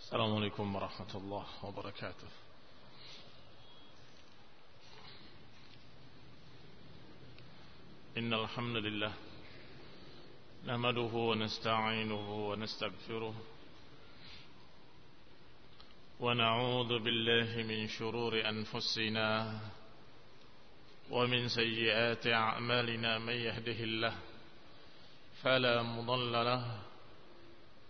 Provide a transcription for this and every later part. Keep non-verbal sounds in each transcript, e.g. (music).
السلام عليكم ورحمة الله وبركاته. إن الحمد لله نحمده ونستعينه ونستغفره ونعوذ بالله من شرور أنفسنا ومن سيئات أعمالنا من يهده الله فلا مضل له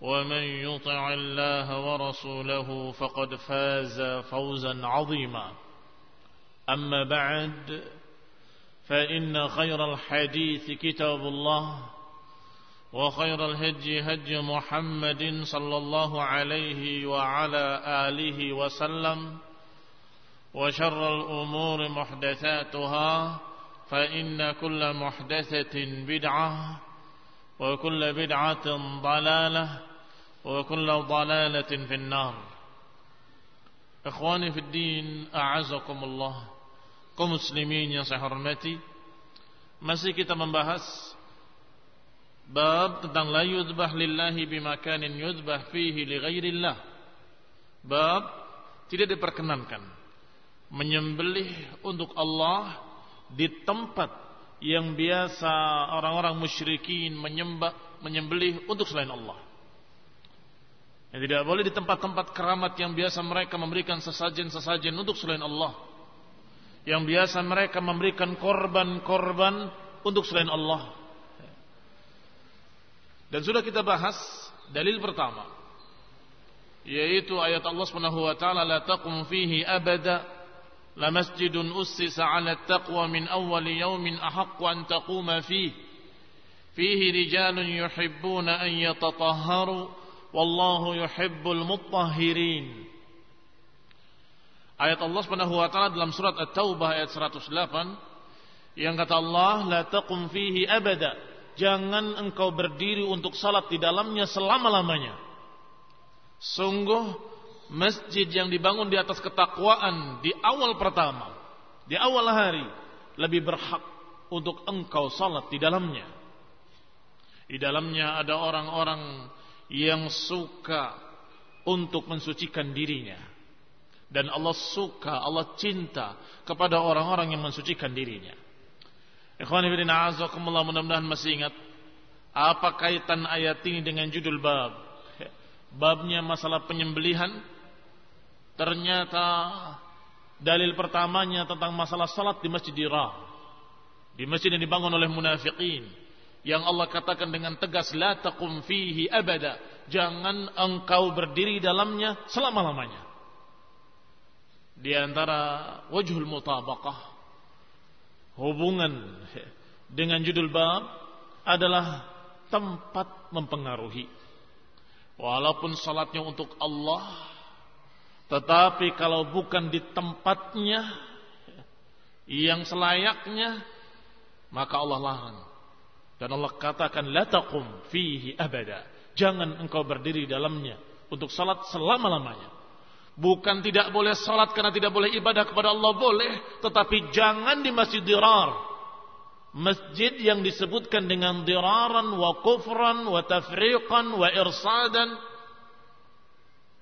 ومن يطع الله ورسوله فقد فاز فوزا عظيما. أما بعد فإن خير الحديث كتاب الله وخير الهج هج محمد صلى الله عليه وعلى آله وسلم وشر الأمور محدثاتها فإن كل محدثة بدعة وكل بدعة ضلالة وكل ضلالة في النار إخواني في الدين أعزكم الله kaum muslimin yang saya hormati masih kita membahas bab tentang la yudbah lillahi bimakanin yudbah fihi li ghairillah bab tidak diperkenankan menyembelih untuk Allah di tempat yang biasa orang-orang musyrikin menyembah menyembelih untuk selain Allah yang tidak boleh di tempat-tempat keramat yang biasa mereka memberikan sesajen-sesajen untuk selain Allah yang biasa mereka memberikan korban-korban untuk selain Allah. Dan sudah kita bahas dalil pertama yaitu ayat Allah Subhanahu wa taala la taqum fihi abada masjidun ussisa 'ala taqwa min awwal yawmin ahaqqu an taquma fihi fihi rijalun yuhibbuna an yatatahharu wallahu yuhibbul mutahhirin Ayat Allah Subhanahu wa taala dalam surat At-Taubah ayat 108 yang kata Allah la taqum fihi abada. Jangan engkau berdiri untuk salat di dalamnya selama-lamanya. Sungguh masjid yang dibangun di atas ketakwaan di awal pertama di awal hari lebih berhak untuk engkau salat di dalamnya di dalamnya ada orang-orang yang suka untuk mensucikan dirinya dan Allah suka, Allah cinta kepada orang-orang yang mensucikan dirinya. Ikhwan ibn a'azakumullah mudah-mudahan masih ingat apa kaitan ayat ini dengan judul bab? Babnya masalah penyembelihan. Ternyata dalil pertamanya tentang masalah salat di Masjid Dira. Di masjid yang dibangun oleh munafikin yang Allah katakan dengan tegas la taqum fihi abada. Jangan engkau berdiri dalamnya selama-lamanya di antara wajhul mutabaqah hubungan dengan judul bab adalah tempat mempengaruhi walaupun salatnya untuk Allah tetapi kalau bukan di tempatnya yang selayaknya maka Allah larang dan Allah katakan la taqum fihi abada jangan engkau berdiri dalamnya untuk salat selama-lamanya Bukan tidak boleh salat karena tidak boleh ibadah kepada Allah boleh, tetapi jangan di masjid dirar. Masjid yang disebutkan dengan diraran wa kufran wa tafriqan wa irsadan.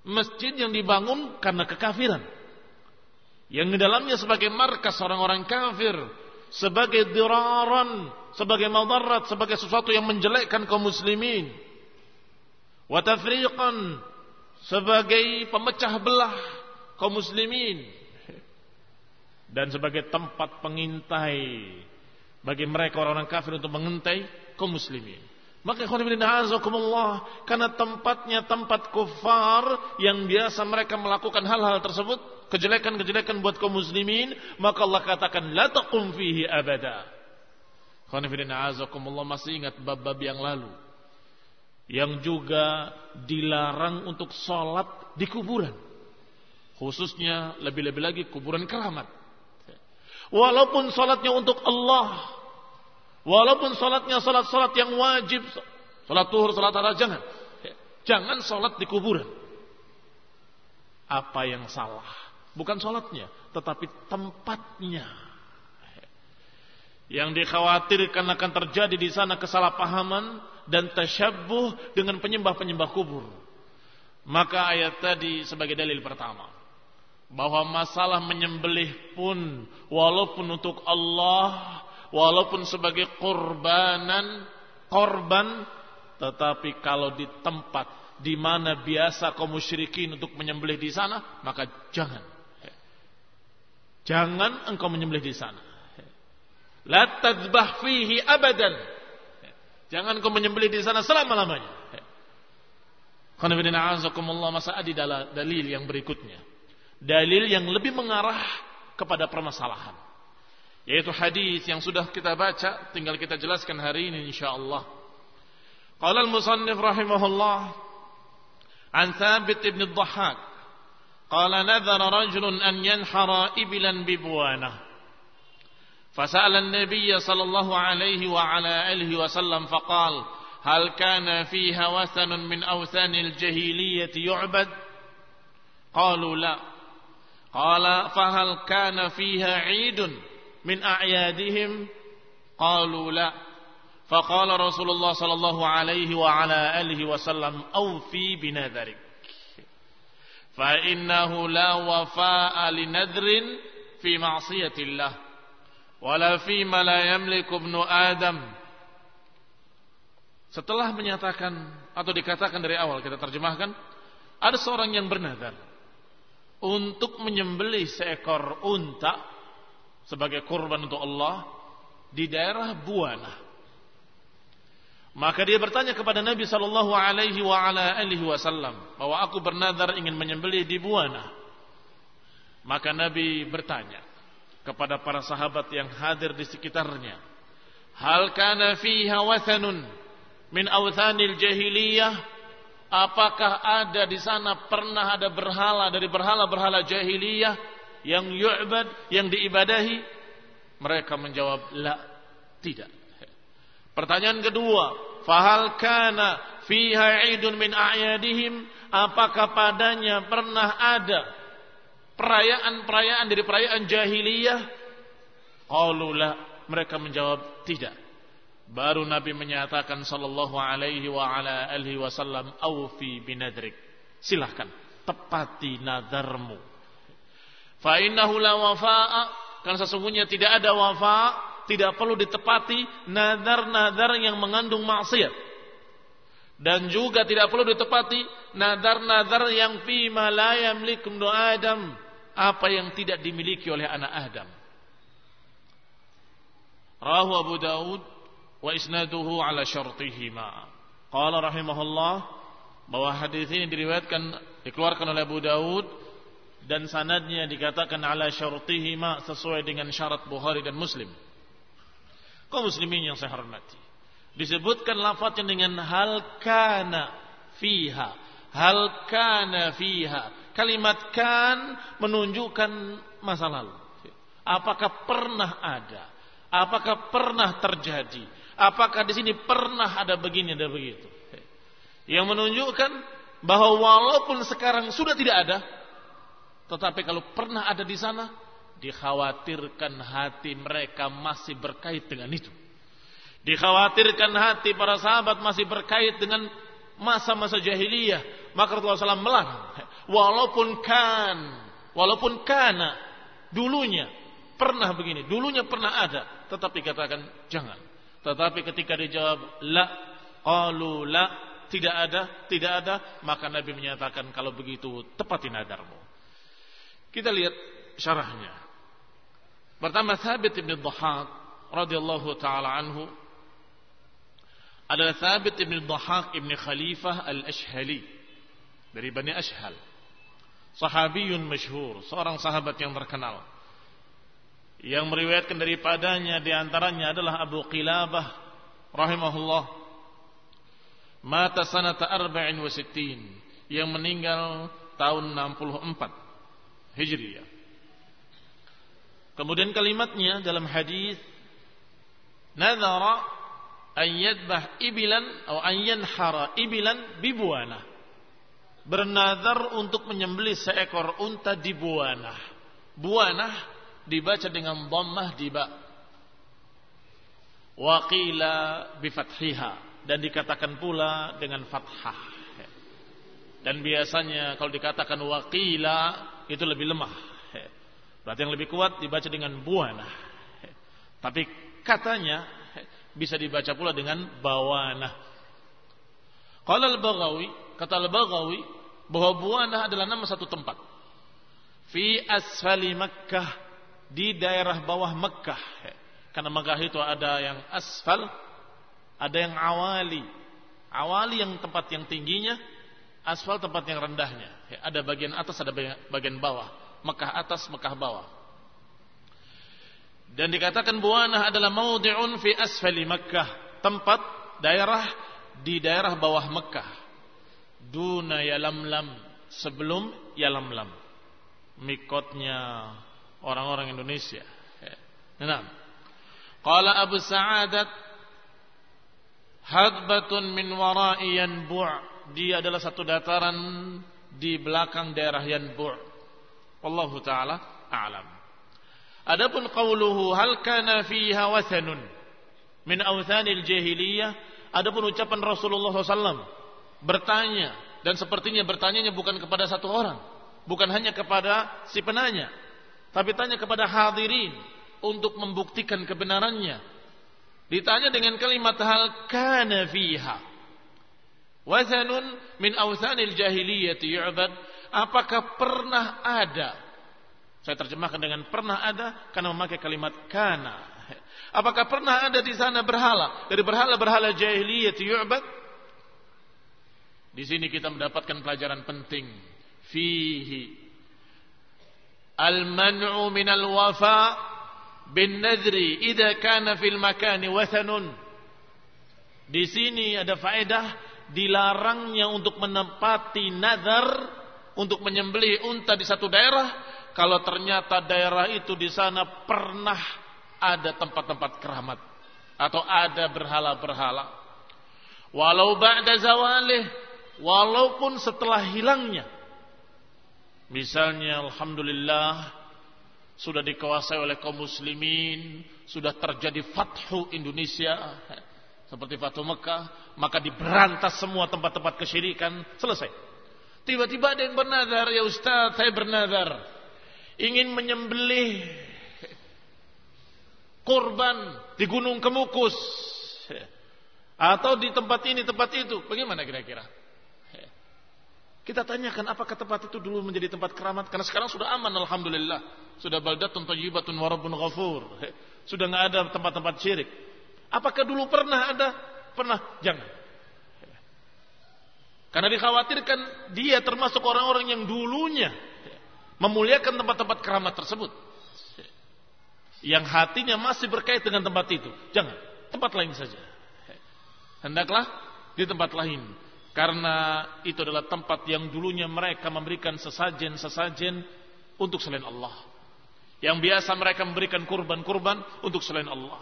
Masjid yang dibangun karena kekafiran. Yang di dalamnya sebagai markas orang-orang kafir, sebagai diraran, sebagai madarat, sebagai sesuatu yang menjelekkan kaum muslimin. Wa tafriqan sebagai pemecah belah kaum muslimin dan sebagai tempat pengintai bagi mereka orang-orang kafir untuk mengintai kaum muslimin. Maka azakumullah karena tempatnya tempat kufar yang biasa mereka melakukan hal-hal tersebut, kejelekan-kejelekan buat kaum muslimin, maka Allah katakan la taqum fihi abada. masih ingat bab-bab yang lalu yang juga dilarang untuk sholat di kuburan. Khususnya lebih-lebih lagi kuburan keramat. Walaupun sholatnya untuk Allah. Walaupun sholatnya sholat-sholat yang wajib. Sholat tuhur, sholat arah, jangan. Jangan sholat di kuburan. Apa yang salah? Bukan sholatnya, tetapi tempatnya. Yang dikhawatirkan akan terjadi di sana kesalahpahaman dan tasyabbuh dengan penyembah-penyembah kubur. Maka ayat tadi sebagai dalil pertama bahwa masalah menyembelih pun walaupun untuk Allah, walaupun sebagai korbanan, korban, tetapi kalau di tempat di mana biasa kaum musyrikin untuk menyembelih di sana, maka jangan. Jangan engkau menyembelih di sana. La tadbah fihi abadan. Jangan kau menyembelih di sana selama-lamanya. Azakumullah masa adi dalil yang berikutnya. Dalil yang lebih mengarah kepada permasalahan. Yaitu hadis yang sudah kita baca, tinggal kita jelaskan hari ini insyaallah. Qala al-musannif rahimahullah an Thabit ibn al-Dhahhak qala nadhara rajulun an yanhara iblan bi buwanah فسأل النبي صلى الله عليه وعلى آله وسلم فقال هل كان فيها وثن من أوثان الجهيلية يعبد قالوا لا قال فهل كان فيها عيد min a'yadihim qalu la. Faqala Rasulullah sallallahu alaihi wa ala alihi wasallam awfi binadharik fa innahu la wafa'a linadrin fi ma'siyatillah wala fi ma la yamliku ibnu adam. Setelah menyatakan atau dikatakan dari awal kita terjemahkan ada seorang yang bernadar untuk menyembelih seekor unta sebagai kurban untuk Allah di daerah Buana. Maka dia bertanya kepada Nabi sallallahu alaihi wasallam bahwa aku bernazar ingin menyembelih di Buana. Maka Nabi bertanya, kepada para sahabat yang hadir di sekitarnya. Hal kana fiha wathanun min awthanil jahiliyah? Apakah ada di sana pernah ada berhala dari berhala-berhala jahiliyah yang yu'bad, yang diibadahi? Mereka menjawab, la, tidak. Pertanyaan kedua, fahal kana fiha idun min a'yadihim? Apakah padanya pernah ada perayaan-perayaan dari perayaan jahiliyah? Qaululah, mereka menjawab tidak. Baru Nabi menyatakan sallallahu alaihi wa ala alihi wasallam aufi binadrik. Silahkan tepati nadarmu. Fa innahu la wafa'a karena sesungguhnya tidak ada wafa, tidak perlu ditepati nadar-nadar yang mengandung maksiat. Dan juga tidak perlu ditepati nadar-nadar yang fi ma la yamlikum Adam apa yang tidak dimiliki oleh anak Adam. Rahu Abu Daud wa isnaduhu ala syartihima. Qala rahimahullah bahwa hadis ini diriwayatkan dikeluarkan oleh Abu Daud dan sanadnya dikatakan ala syartihima sesuai dengan syarat Bukhari dan Muslim. Kau muslimin yang saya hormati. Disebutkan lafaznya dengan hal kana fiha. Hal kana fiha Kalimat kan menunjukkan masa lalu. Apakah pernah ada? Apakah pernah terjadi? Apakah di sini pernah ada begini ada begitu? Yang menunjukkan bahwa walaupun sekarang sudah tidak ada, Tetapi kalau pernah ada di sana, dikhawatirkan hati mereka masih berkait dengan itu. Dikhawatirkan hati para sahabat masih berkait dengan masa-masa jahiliyah. Maka Rasulullah SAW melarang. Walaupun kan, walaupun kana, dulunya pernah begini, dulunya pernah ada. Tetapi katakan jangan. Tetapi ketika dijawab la, qalu la, tidak ada, tidak ada, maka Nabi menyatakan kalau begitu tepati nadarmu. Kita lihat syarahnya. Pertama Thabit bin Dhahak radhiyallahu taala anhu adalah Thabit bin Dhahak ibn Khalifah al-Ashhali dari Bani Ashhal. Sahabiyun masyhur, seorang sahabat yang terkenal yang meriwayatkan daripadanya di antaranya adalah Abu Qilabah rahimahullah mata sanata arba'in wa sittin yang meninggal tahun 64 Hijriah kemudian kalimatnya dalam hadis nadhara an yadbah ibilan atau an yanhara ibilan bibuana bernazar untuk menyembelih seekor unta di buana buana dibaca dengan dhammah di ba. Wa qila bi fathiha dan dikatakan pula dengan fathah. Dan biasanya kalau dikatakan waqila itu lebih lemah. Berarti yang lebih kuat dibaca dengan buana. Tapi katanya bisa dibaca pula dengan bawana. Qala al-Baghawi, kata al-Baghawi bahwa buana adalah nama satu tempat. Fi asfali Makkah di daerah bawah Mekah. Karena Mekah itu ada yang asfal, ada yang awali. Awali yang tempat yang tingginya, asfal tempat yang rendahnya. Ada bagian atas, ada bagian bawah. Mekah atas, Mekah bawah. Dan dikatakan Buana adalah maudhi'un fi asfali Mekah, tempat daerah di daerah bawah Mekah. Duna yalamlam, sebelum yalamlam. Mikotnya orang-orang Indonesia. Nah, qala Abu Sa'adat hadbatun min wara'i yanbu' dia adalah satu dataran di belakang daerah Yanbu' wallahu taala a'lam adapun qauluhu hal kana fiha wathanun min awthanil jahiliyah adapun ucapan Rasulullah SAW bertanya dan sepertinya bertanyanya bukan kepada satu orang bukan hanya kepada si penanya tapi tanya kepada hadirin untuk membuktikan kebenarannya. Ditanya dengan kalimat hal kana fiha. Wazanun min awsanil jahiliyati yu'bad. Apakah pernah ada? Saya terjemahkan dengan pernah ada karena memakai kalimat kana. Apakah pernah ada di sana berhala dari berhala-berhala jahiliyati yu'bad? Di sini kita mendapatkan pelajaran penting. Fihi al-man'u min al-wafa bin nadri idza kana fil makani wathanun di sini ada faedah dilarangnya untuk menempati nazar untuk menyembelih unta di satu daerah kalau ternyata daerah itu di sana pernah ada tempat-tempat keramat atau ada berhala-berhala. Walau ba'da zawalih walaupun setelah hilangnya. Misalnya Alhamdulillah sudah dikuasai oleh kaum muslimin, sudah terjadi fathu Indonesia seperti fathu Mekah, maka diberantas semua tempat-tempat kesyirikan, selesai. Tiba-tiba ada yang bernazar, ya Ustaz, saya bernazar ingin menyembelih korban di Gunung Kemukus atau di tempat ini, tempat itu. Bagaimana kira-kira? Kita tanyakan apakah tempat itu dulu menjadi tempat keramat karena sekarang sudah aman alhamdulillah. Sudah baldatun thayyibatun wa rabbun ghafur. Sudah enggak ada tempat-tempat syirik. Apakah dulu pernah ada? Pernah? Jangan. Karena dikhawatirkan dia termasuk orang-orang yang dulunya memuliakan tempat-tempat keramat tersebut. Yang hatinya masih berkait dengan tempat itu. Jangan. Tempat lain saja. Hendaklah di tempat lain karena itu adalah tempat yang dulunya mereka memberikan sesajen-sesajen untuk selain Allah. Yang biasa mereka memberikan kurban-kurban untuk selain Allah.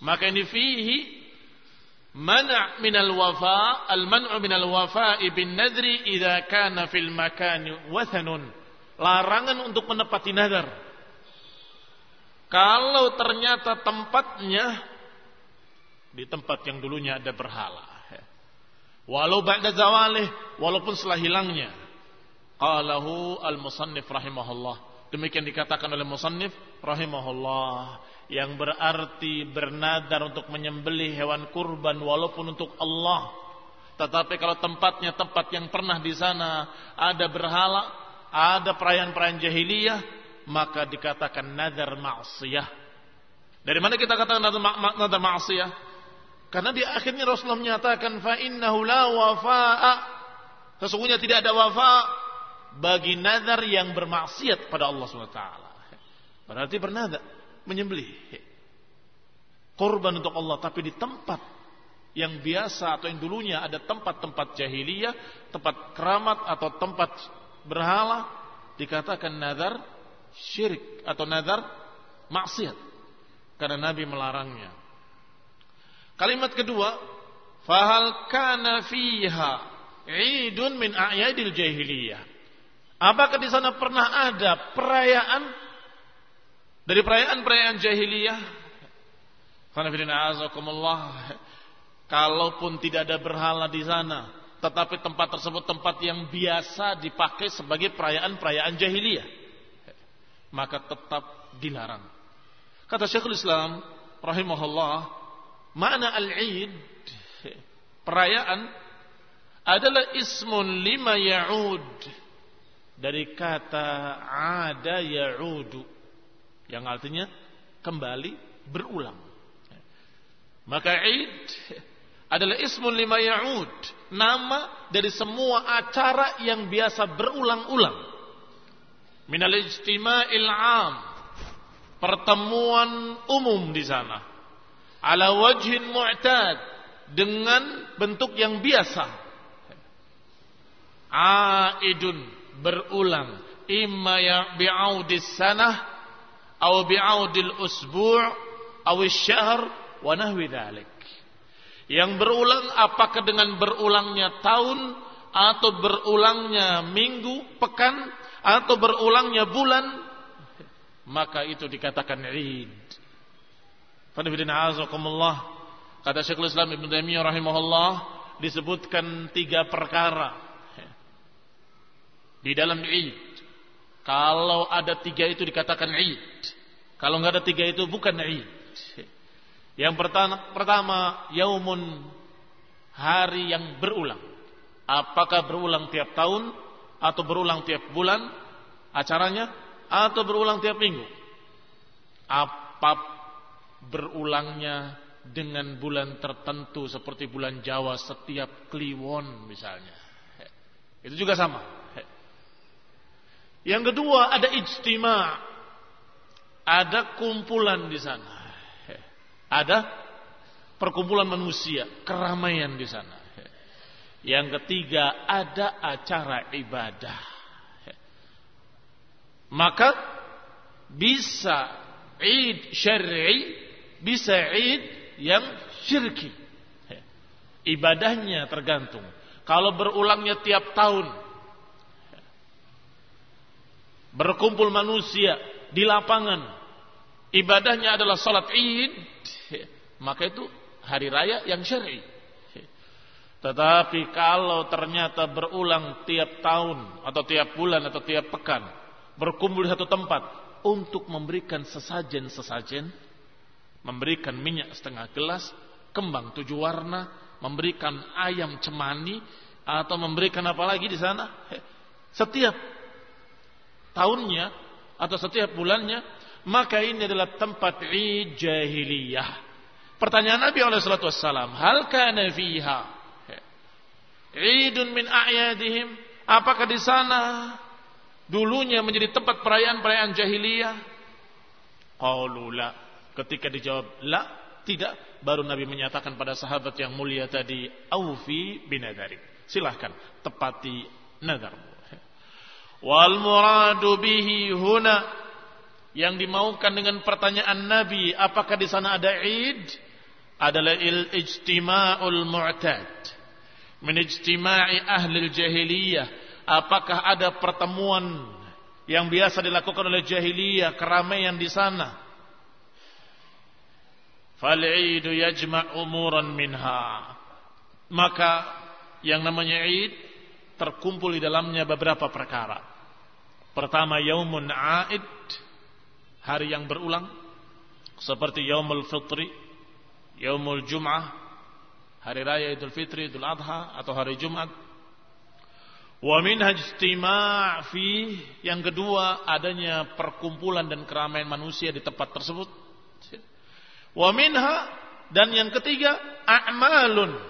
Maka ini fihi mana' min al-wafa, al-man'u min al-wafa'i bin nadri idza kana fil makani wathanun. larangan untuk menepati nazar. Kalau ternyata tempatnya di tempat yang dulunya ada berhala. Walau ba'da zawalih, walaupun setelah hilangnya. Qalahu al-musannif rahimahullah. Demikian dikatakan oleh musannif rahimahullah yang berarti bernadar untuk menyembelih hewan kurban walaupun untuk Allah. Tetapi kalau tempatnya tempat yang pernah di sana ada berhala, ada perayaan-perayaan jahiliyah, maka dikatakan nadar maksiyah. Dari mana kita katakan nadar maksiyah? Karena di akhirnya Rasulullah menyatakan fa innahu la. Sesungguhnya tidak ada wafa bagi nazar yang bermaksiat pada Allah SWT. Berarti bernazar menyembelih korban untuk Allah tapi di tempat yang biasa atau yang dulunya ada tempat-tempat jahiliyah, tempat keramat atau tempat berhala dikatakan nazar syirik atau nazar maksiat karena Nabi melarangnya. Kalimat kedua, fahal kana fiha idun min a'yadil jahiliyah. Apakah di sana pernah ada perayaan dari perayaan-perayaan jahiliyah? Kalaupun tidak ada berhala di sana, tetapi tempat tersebut tempat yang biasa dipakai sebagai perayaan-perayaan jahiliyah, maka tetap dilarang. Kata Syekhul Islam rahimahullah, Makna al-Eid perayaan adalah ismun lima ya'ud dari kata ada ya'udu yang artinya kembali berulang. Maka Eid adalah ismun lima ya'ud, nama dari semua acara yang biasa berulang-ulang. Minal ijtima'il 'am, pertemuan umum di sana. Ala wajhin mu'tad. Dengan bentuk yang biasa. Aidun berulang. Imma bi'audis sanah bi'audil usbu' atau syahr wa nahwi dhalik. Yang berulang apakah dengan berulangnya tahun atau berulangnya minggu, pekan atau berulangnya bulan maka itu dikatakan Eid. Kata Syekhul Islam Ibn Taimiyah rahimahullah disebutkan tiga perkara di dalam Eid. Kalau ada tiga itu dikatakan Eid. Kalau nggak ada tiga itu bukan Eid. Yang pertama, pertama yaumun hari yang berulang. Apakah berulang tiap tahun atau berulang tiap bulan acaranya atau berulang tiap minggu? Apa berulangnya dengan bulan tertentu seperti bulan Jawa setiap kliwon misalnya. Itu juga sama. Yang kedua ada ijtima. Ada kumpulan di sana. Ada perkumpulan manusia, keramaian di sana. Yang ketiga ada acara ibadah. Maka bisa id syar'i bisa id yang syirki. Ibadahnya tergantung. Kalau berulangnya tiap tahun, berkumpul manusia di lapangan, ibadahnya adalah salat id, maka itu hari raya yang syar'i. Tetapi kalau ternyata berulang tiap tahun atau tiap bulan atau tiap pekan, berkumpul di satu tempat untuk memberikan sesajen-sesajen memberikan minyak setengah gelas, kembang tujuh warna, memberikan ayam cemani, atau memberikan apa lagi di sana. Setiap tahunnya atau setiap bulannya, maka ini adalah tempat Eid jahiliyah. Pertanyaan Nabi alaihi salatu wassalam, hal kana fiha Eidun min a'yadihim? Apakah di sana dulunya menjadi tempat perayaan-perayaan jahiliyah? Qalu la. Ketika dijawab la, tidak, baru Nabi menyatakan pada sahabat yang mulia tadi, aufi binadarik. Silahkan tepati nadarmu. Wal muradu bihi huna yang dimaukan dengan pertanyaan Nabi, apakah di sana ada Id? Adalah il ijtima'ul mu'tad. Min ijtima'i ahli jahiliyah. Apakah ada pertemuan yang biasa dilakukan oleh jahiliyah, keramaian di sana. Fal'idu yajma' umuran minha. Maka yang namanya Id terkumpul di dalamnya beberapa perkara. Pertama yaumun Aid, hari yang berulang seperti yaumul fitri, yaumul jum'ah, hari raya Idul Fitri, Idul Adha atau hari Jumat. Wa minha ijtima' fi yang kedua adanya perkumpulan dan keramaian manusia di tempat tersebut. Wa minha dan yang ketiga a'malun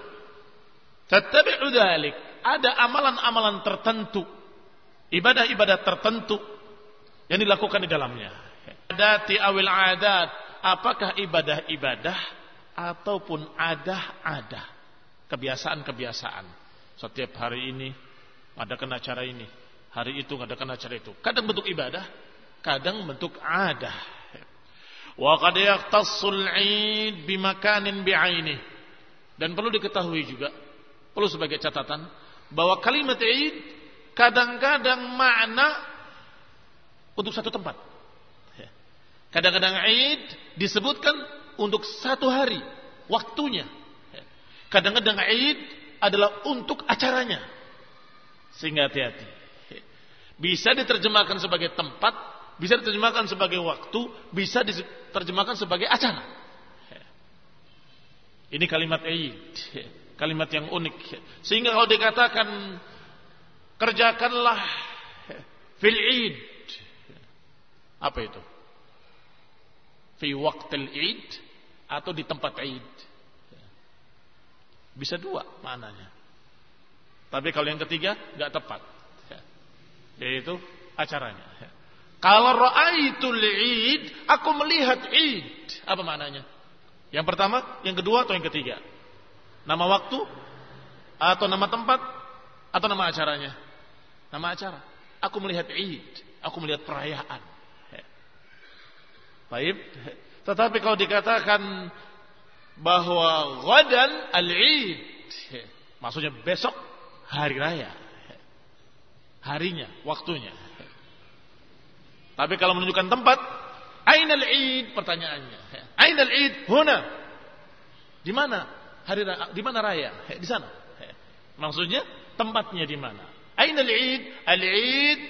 tattabi'u dzalik. Ada amalan-amalan tertentu, ibadah-ibadah tertentu yang dilakukan di dalamnya. Adati awil adat, apakah ibadah-ibadah ataupun adah-adah, kebiasaan-kebiasaan. Setiap hari ini adakan acara ini, hari itu adakan acara itu. Kadang bentuk ibadah, kadang bentuk adah. Wa qad yaqtassul 'id bimakanin bi'aini. Dan perlu diketahui juga, perlu sebagai catatan bahwa kalimat 'id kadang-kadang makna untuk satu tempat. Kadang-kadang 'id disebutkan untuk satu hari waktunya. Kadang-kadang 'id adalah untuk acaranya. Sehingga hati-hati. Bisa diterjemahkan sebagai tempat, bisa diterjemahkan sebagai waktu, bisa diterjemahkan sebagai acara. Ini kalimat Eid, kalimat yang unik. Sehingga kalau dikatakan kerjakanlah fil Eid. Apa itu? Fi waktil Eid atau di tempat Eid. Bisa dua maknanya. Tapi kalau yang ketiga nggak tepat. Yaitu acaranya. Kalau ra'aitul id, aku melihat id. Apa maknanya? Yang pertama, yang kedua atau yang ketiga? Nama waktu atau nama tempat atau nama acaranya? Nama acara. Aku melihat id, aku melihat perayaan. Baik. Tetapi kalau dikatakan bahwa ghadan al-id, maksudnya besok hari raya. Harinya, waktunya. Tapi kalau menunjukkan tempat, Ainal Id pertanyaannya. Ainal Id huna. Di mana? Hari di mana raya? Di sana. Maksudnya tempatnya di mana? Ainal Id? Al-Id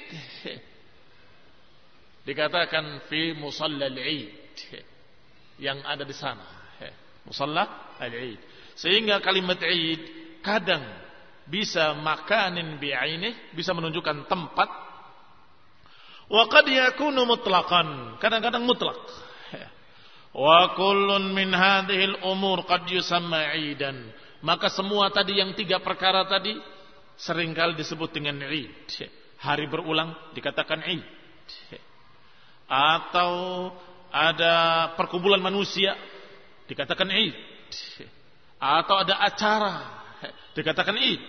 dikatakan fi musalla al-Id yang ada di sana. Musalla al-Id. Sehingga kalimat Id kadang bisa makanin bi'ainih, bisa menunjukkan tempat. Wa qad yakunu mutlaqan, kadang-kadang mutlak. Wa kullun min hadhil umur qad yusamma 'idan. Maka semua tadi yang tiga perkara tadi sering kali disebut dengan Id. Hari berulang dikatakan Id. Atau ada perkumpulan manusia dikatakan Id. Atau ada acara Dikatakan id.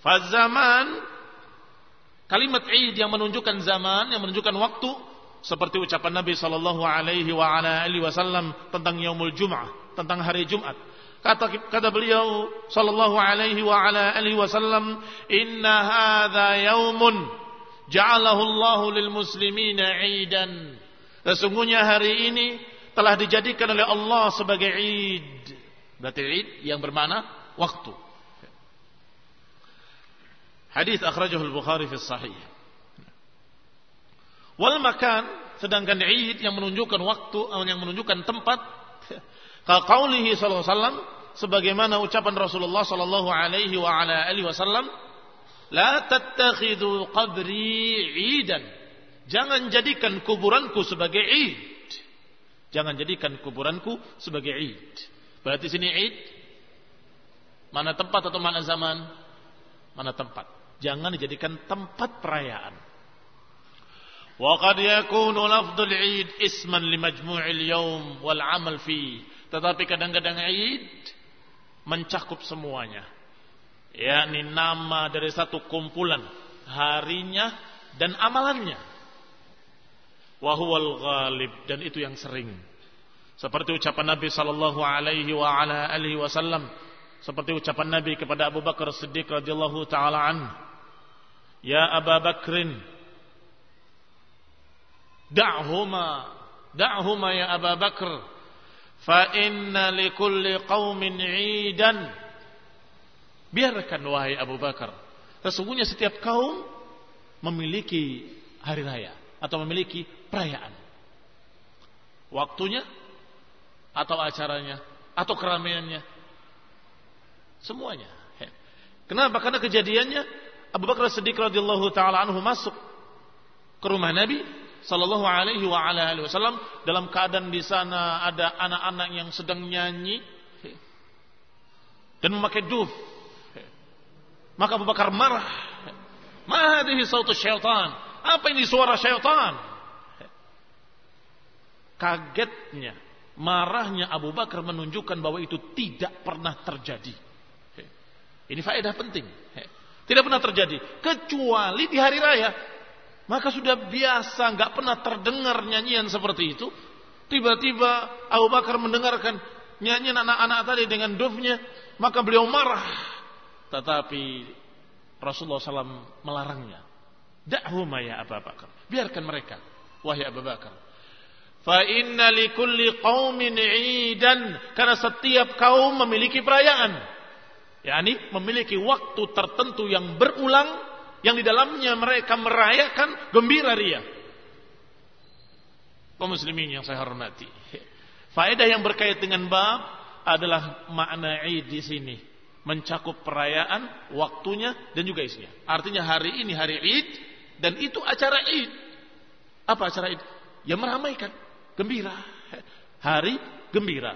Fazaman kalimat id yang menunjukkan zaman, yang menunjukkan waktu seperti ucapan Nabi sallallahu alaihi wasallam tentang yaumul jum'ah, tentang hari Jumat. Kata kata beliau sallallahu alaihi wasallam, "Inna hadza yaumun ja'alahu Allah lil muslimina 'idan." Sesungguhnya hari ini telah dijadikan oleh Allah sebagai id. Berarti id yang bermakna waktu. Hadis akhrajahu al-Bukhari fi sahih. Wal makan sedangkan id yang menunjukkan waktu atau yang menunjukkan tempat (laughs) qaulihi sallallahu alaihi wasallam sebagaimana ucapan Rasulullah sallallahu alaihi wa ala alihi wasallam la tattakhidhu qabri idan jangan jadikan kuburanku sebagai id jangan jadikan kuburanku sebagai id berarti sini id Mana tempat atau mana zaman? Mana tempat. Jangan dijadikan tempat perayaan. Lafdul 'id isman li majmu'il yawm wal 'amal fi. Tetapi kadang-kadang 'id mencakup semuanya. yakni nama dari satu kumpulan harinya dan amalannya. Wa huwal ghalib dan itu yang sering. Seperti ucapan Nabi sallallahu alaihi wa ala alihi wasallam seperti ucapan Nabi kepada Abu Bakar Siddiq radhiyallahu taala an, "Ya Abu Bakrin, Da'huma, da'huma ya Abu Bakar. Fa inna likulli qaumin 'idan. Biarkan wahai Abu Bakar. Sesungguhnya setiap kaum memiliki hari raya atau memiliki perayaan. Waktunya atau acaranya atau keramaiannya. Semuanya. Kenapa? Karena kejadiannya Abu Bakar Siddiq radhiyallahu taala anhu masuk ke rumah Nabi sallallahu alaihi wasallam dalam keadaan di sana ada anak-anak yang sedang nyanyi dan memakai duf. Maka Abu Bakar marah. Ma hadhihi sautu syaitan? Apa ini suara syaitan? Kagetnya, marahnya Abu Bakar menunjukkan bahwa itu tidak pernah terjadi. Ini faedah penting. Tidak pernah terjadi. Kecuali di hari raya. Maka sudah biasa, nggak pernah terdengar nyanyian seperti itu. Tiba-tiba Abu Bakar mendengarkan nyanyian anak-anak tadi dengan dufnya. Maka beliau marah. Tetapi Rasulullah SAW melarangnya. Da'huma ya Abu Bakar. Biarkan mereka. Wahai Abu Bakar. Fa inna likulli qaumin 'idan. Karena setiap kaum memiliki perayaan yakni memiliki waktu tertentu yang berulang yang di dalamnya mereka merayakan gembira ria. Kaum muslimin yang saya hormati. Faedah yang berkait dengan bab adalah makna Id di sini, mencakup perayaan, waktunya dan juga isinya. Artinya hari ini hari Id dan itu acara Id. Apa acara Id? Ya meramaikan, gembira. Hari gembira.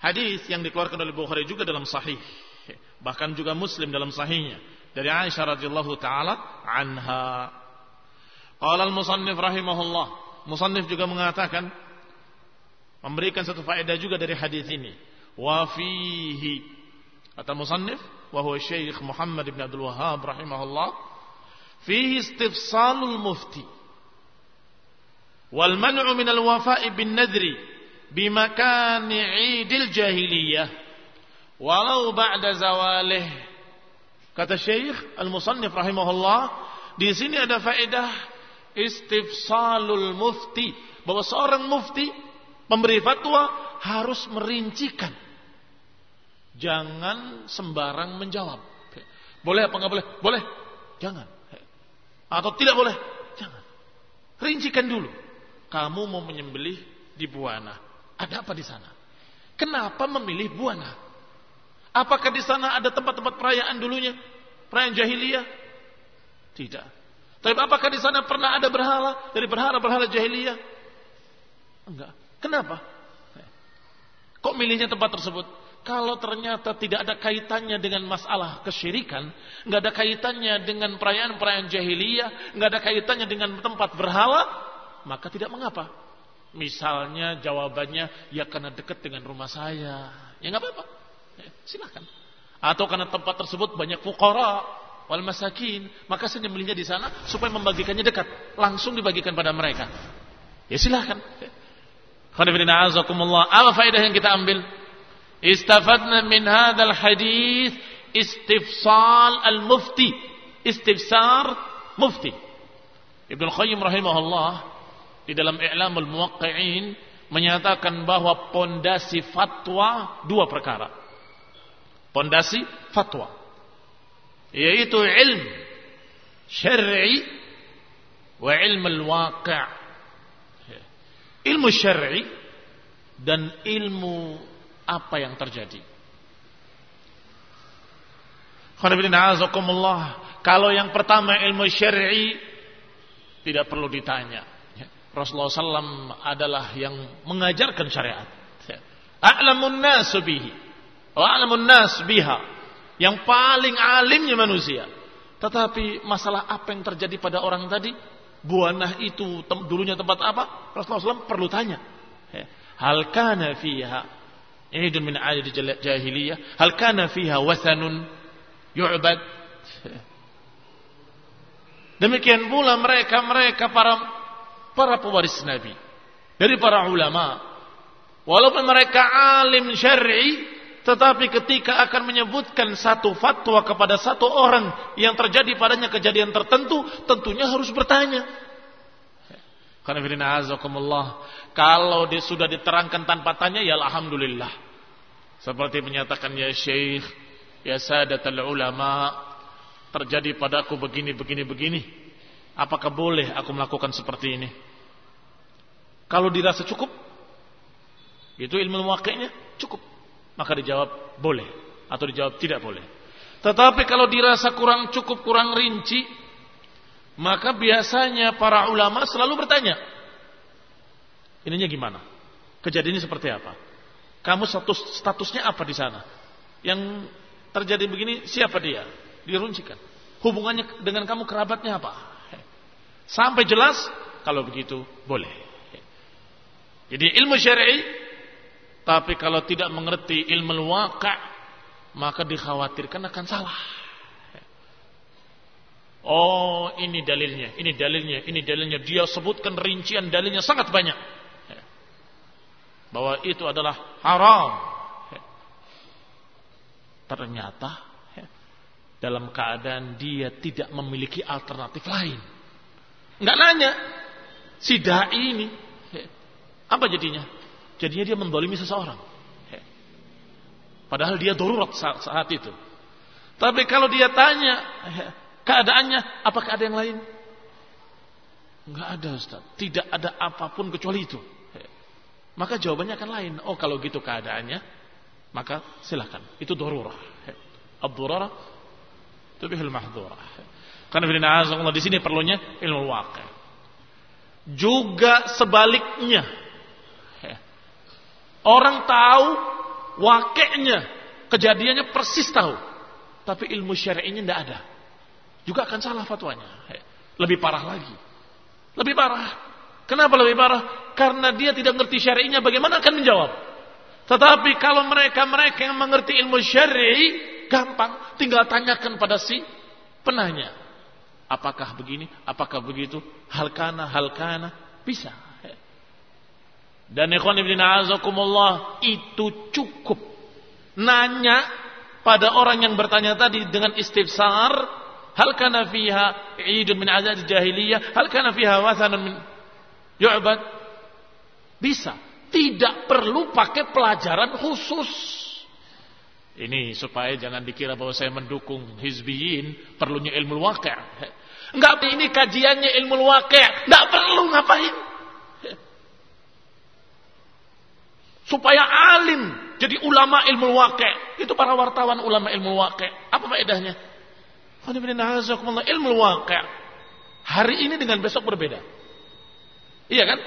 Hadis yang dikeluarkan oleh Bukhari juga dalam sahih. Bahkan juga Muslim dalam sahihnya. Dari Aisyah radhiyallahu taala anha. Qala al-musannif rahimahullah. Musannif juga mengatakan memberikan satu faedah juga dari hadis ini. Wa fihi kata musannif wa huwa Syekh Muhammad bin Abdul Wahhab rahimahullah fihi istifsalul mufti wal man'u min al-wafa'i bin nadri bimakani idil jahiliyah walau ba'da zawalih. Kata Syekh Al-Musannif rahimahullah di sini ada faedah istifsalul mufti. Bahwa seorang mufti memberi fatwa harus merincikan. Jangan sembarang menjawab. Boleh apa enggak boleh? Boleh. Jangan. Atau tidak boleh? Jangan. Rincikan dulu. Kamu mau menyembelih di buana. Ada apa di sana? Kenapa memilih Buana? Apakah di sana ada tempat-tempat perayaan dulunya? Perayaan jahiliyah? Tidak. Tapi apakah di sana pernah ada berhala dari berhala-berhala jahiliyah? Enggak. Kenapa? Kok milihnya tempat tersebut? Kalau ternyata tidak ada kaitannya dengan masalah kesyirikan, nggak ada kaitannya dengan perayaan-perayaan jahiliyah, nggak ada kaitannya dengan tempat berhala, maka tidak mengapa. Misalnya jawabannya ya karena dekat dengan rumah saya. Ya nggak apa-apa. Silakan. Atau karena tempat tersebut banyak fukara wal masakin, maka saya memilihnya di sana supaya membagikannya dekat, langsung dibagikan pada mereka. Ya azakumullah. Apa faedah yang kita ambil? Istafadna min hadzal hadis istifsal al-mufti. Istifsar mufti. Ibnu Qayyim rahimahullah di dalam I'lamul Muwaqqi'in menyatakan bahwa pondasi fatwa dua perkara. Pondasi fatwa yaitu ilm syar'i wa ilmu al-waqi'. Ilmu syar'i dan ilmu apa yang terjadi. Kalau yang pertama ilmu syar'i tidak perlu ditanya Rasulullah SAW adalah yang mengajarkan syariat. A'lamun nas bihi. Wa a'lamun nas biha. Yang paling alimnya manusia. Tetapi masalah apa yang terjadi pada orang tadi? Buanah itu tem dulunya tempat apa? Rasulullah SAW perlu tanya. Hal kana fiha idun min di jahiliyah? Hal kana fiha wasanun yu'bad? Demikian pula mereka-mereka para para pewaris Nabi, dari para ulama. Walaupun mereka alim syar'i, Tetapi ketika akan menyebutkan satu fatwa kepada satu orang yang terjadi padanya kejadian tertentu, tentunya harus bertanya. Karena kalau dia sudah diterangkan tanpa tanya, ya alhamdulillah. Seperti menyatakan ya syekh, ya sadatul ulama, terjadi padaku begini, begini, begini. Apakah boleh aku melakukan seperti ini? Kalau dirasa cukup, itu ilmu wakilnya cukup maka dijawab boleh atau dijawab tidak boleh. Tetapi kalau dirasa kurang cukup, kurang rinci, maka biasanya para ulama selalu bertanya, ininya gimana? Kejadiannya seperti apa? Kamu status statusnya apa di sana? Yang terjadi begini siapa dia? Diruncikan. Hubungannya dengan kamu kerabatnya apa? Sampai jelas kalau begitu boleh. Jadi ilmu syar'i tapi kalau tidak mengerti ilmu waqi' maka dikhawatirkan akan salah. Oh, ini dalilnya, ini dalilnya, ini dalilnya. Dia sebutkan rincian dalilnya sangat banyak. Bahwa itu adalah haram. Ternyata dalam keadaan dia tidak memiliki alternatif lain. Enggak nanya. Si dai ini apa jadinya? Jadinya dia mendolimi seseorang. Padahal dia darurat saat, saat itu. Tapi kalau dia tanya keadaannya, apakah ada yang lain? Enggak ada Ustaz. Tidak ada apa pun kecuali itu. Maka jawabannya akan lain. Oh kalau gitu keadaannya, maka silakan. Itu darurah. Ad-durara tubihul mahdurah. Karena bila di sini perlunya ilmu waqi. Juga sebaliknya Orang tahu wakeknya, kejadiannya persis tahu. Tapi ilmu syar'inya tidak ada. Juga akan salah fatwanya. Lebih parah lagi. Lebih parah. Kenapa lebih parah? Karena dia tidak mengerti syar'inya bagaimana akan menjawab. Tetapi kalau mereka-mereka yang mengerti ilmu syar'i gampang, tinggal tanyakan pada si penanya. Apakah begini? Apakah begitu? Halkana, halkana, bisa. Dan ikhwan ibn a'azakumullah itu cukup. Nanya pada orang yang bertanya tadi dengan istifsar, hal kana fiha idun min azad jahiliyah, hal kana fiha wathanun min yu'bad? Bisa. Tidak perlu pakai pelajaran khusus. Ini supaya jangan dikira bahwa saya mendukung hizbiyin perlunya ilmu waqi'. Enggak, ini kajiannya ilmu waqi'. Enggak perlu ngapain? Supaya alim jadi ulama ilmu waqi' itu para wartawan ulama ilmu waqi' apa faedahnya? Ilmu waqi' hari ini dengan besok berbeda. Iya kan?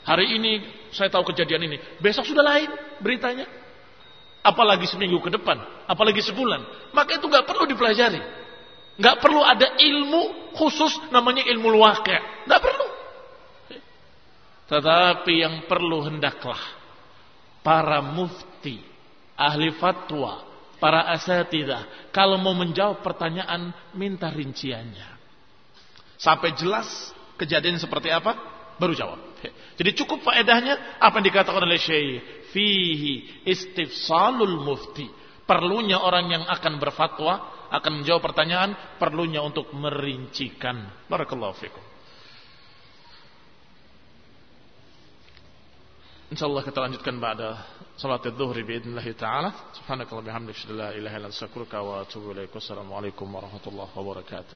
Hari ini saya tahu kejadian ini. Besok sudah lain beritanya. Apalagi seminggu ke depan apalagi sebulan. Maka itu nggak perlu dipelajari. Nggak perlu ada ilmu khusus namanya ilmu waqi' nggak perlu. Tetapi yang perlu hendaklah para mufti, ahli fatwa, para asatidah, kalau mau menjawab pertanyaan minta rinciannya. Sampai jelas kejadian seperti apa, baru jawab. Jadi cukup faedahnya apa yang dikatakan oleh Syekh, fihi istifsalul mufti. Perlunya orang yang akan berfatwa, akan menjawab pertanyaan, perlunya untuk merincikan. Barakallahu fikum. Insyaallah kita lanjutkan pada salat zuhur باذنillah taala. Subhanakallahumma bihamdika la ilaha illa anta astaghfiruka wa atubu ilaik. Wassalamualaikum warahmatullahi wabarakatuh.